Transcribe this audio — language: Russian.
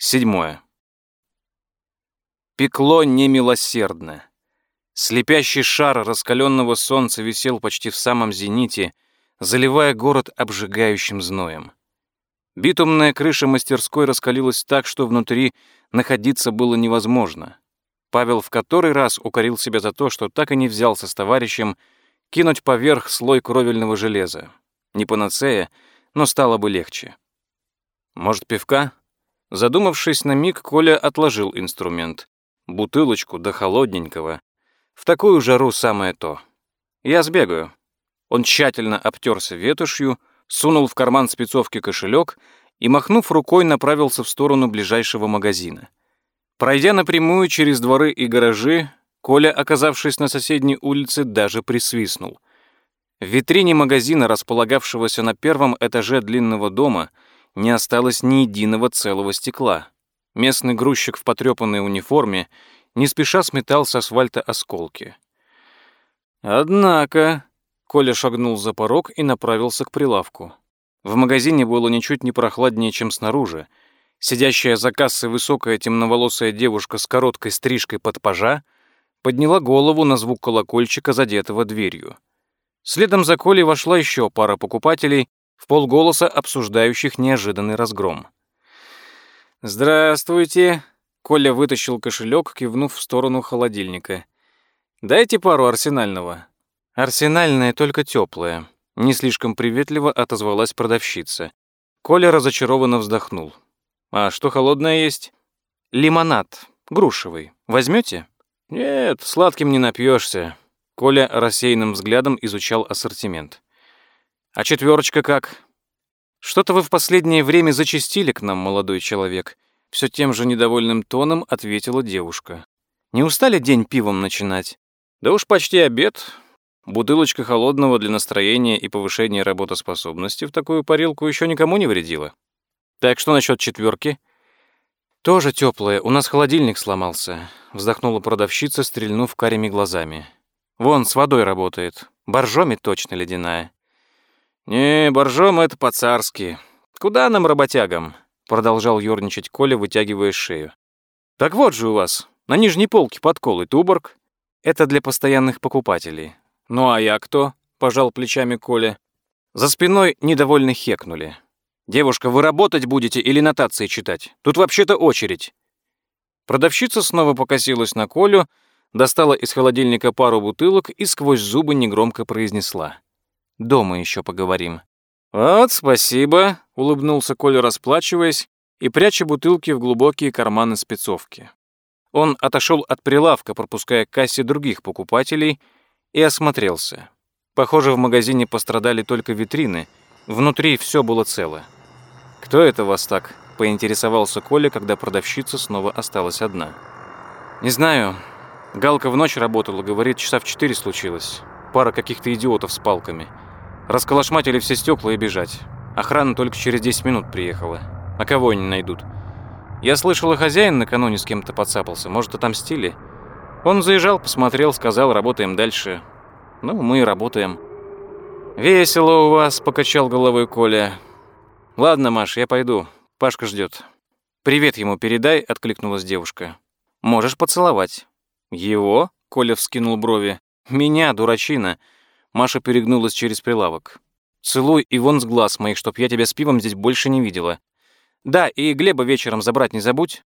Седьмое. Пекло немилосердно. Слепящий шар раскаленного солнца висел почти в самом зените, заливая город обжигающим зноем. Битумная крыша мастерской раскалилась так, что внутри находиться было невозможно. Павел в который раз укорил себя за то, что так и не взялся с товарищем кинуть поверх слой кровельного железа. Не панацея, но стало бы легче. Может, пивка? Задумавшись на миг, Коля отложил инструмент. Бутылочку до холодненького. В такую жару самое то. Я сбегаю. Он тщательно обтерся ветошью, сунул в карман спецовки кошелек и, махнув рукой, направился в сторону ближайшего магазина. Пройдя напрямую через дворы и гаражи, Коля, оказавшись на соседней улице, даже присвистнул. В витрине магазина, располагавшегося на первом этаже длинного дома, не осталось ни единого целого стекла. Местный грузчик в потрепанной униформе не спеша сметал с асфальта осколки. Однако, Коля шагнул за порог и направился к прилавку. В магазине было ничуть не прохладнее, чем снаружи. Сидящая за кассой высокая темноволосая девушка с короткой стрижкой под пажа подняла голову на звук колокольчика, задетого дверью. Следом за Колей вошла еще пара покупателей, в полголоса обсуждающих неожиданный разгром. «Здравствуйте!» Коля вытащил кошелек, кивнув в сторону холодильника. «Дайте пару арсенального». «Арсенальное только теплое», — не слишком приветливо отозвалась продавщица. Коля разочарованно вздохнул. «А что холодное есть?» «Лимонад. Грушевый. Возьмете?» «Нет, сладким не напьешься. Коля рассеянным взглядом изучал ассортимент. «А четверочка как?» «Что-то вы в последнее время зачастили к нам, молодой человек», все тем же недовольным тоном ответила девушка. «Не устали день пивом начинать?» «Да уж почти обед. Бутылочка холодного для настроения и повышения работоспособности в такую парилку еще никому не вредила. Так что насчет четверки? «Тоже теплое. У нас холодильник сломался», — вздохнула продавщица, стрельнув карими глазами. «Вон, с водой работает. Боржоми точно ледяная». «Не, боржом это по-царски. Куда нам, работягам?» Продолжал ёрничать Коля, вытягивая шею. «Так вот же у вас, на нижней полке подкол и туборг. Это для постоянных покупателей. Ну а я кто?» — пожал плечами Коля. За спиной недовольно хекнули. «Девушка, вы работать будете или нотации читать? Тут вообще-то очередь». Продавщица снова покосилась на Колю, достала из холодильника пару бутылок и сквозь зубы негромко произнесла. «Дома еще поговорим». «Вот, спасибо», — улыбнулся Коля, расплачиваясь и пряча бутылки в глубокие карманы спецовки. Он отошел от прилавка, пропуская к кассе других покупателей, и осмотрелся. Похоже, в магазине пострадали только витрины, внутри все было цело. «Кто это вас так?» — поинтересовался Коля, когда продавщица снова осталась одна. «Не знаю. Галка в ночь работала, говорит, часа в четыре случилось. Пара каких-то идиотов с палками. Расколошматили все стекла и бежать. Охрана только через 10 минут приехала. А кого они найдут? Я слышал, хозяин накануне с кем-то подцапался. Может, отомстили? Он заезжал, посмотрел, сказал, работаем дальше. Ну, мы и работаем. «Весело у вас», — покачал головой Коля. «Ладно, Маш, я пойду. Пашка ждет. «Привет ему передай», — откликнулась девушка. «Можешь поцеловать». «Его?» — Коля вскинул брови. «Меня, дурачина». Маша перегнулась через прилавок. «Целуй и вон с глаз моих, чтоб я тебя с пивом здесь больше не видела. Да, и Глеба вечером забрать не забудь.